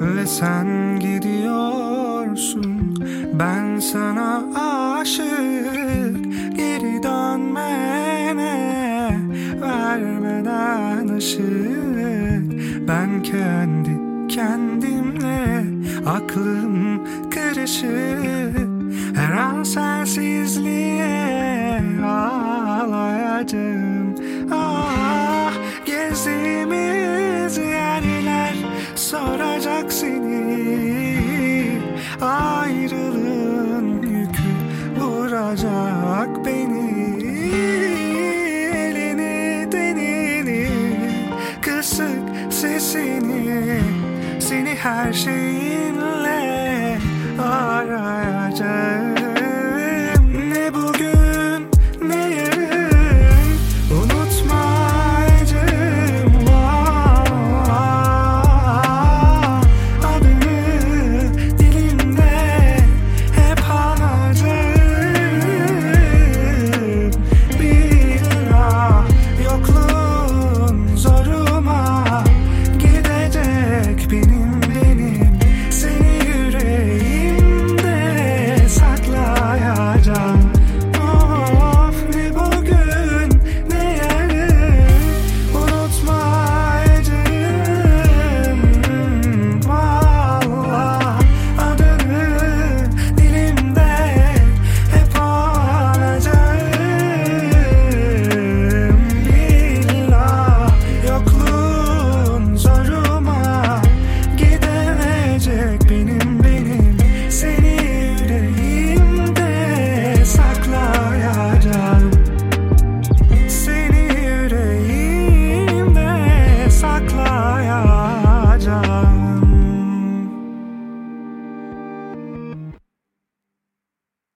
Ve sen gidiyorsun. Ben sana aşık. Geri dönmene Vermeden ışık. Ben kendi kendimle Aklım karışık. Her an sensizliğe Ağlayacağım. Ah gezimi vuracak beni Elini denini kısık sesini Seni her şeyinle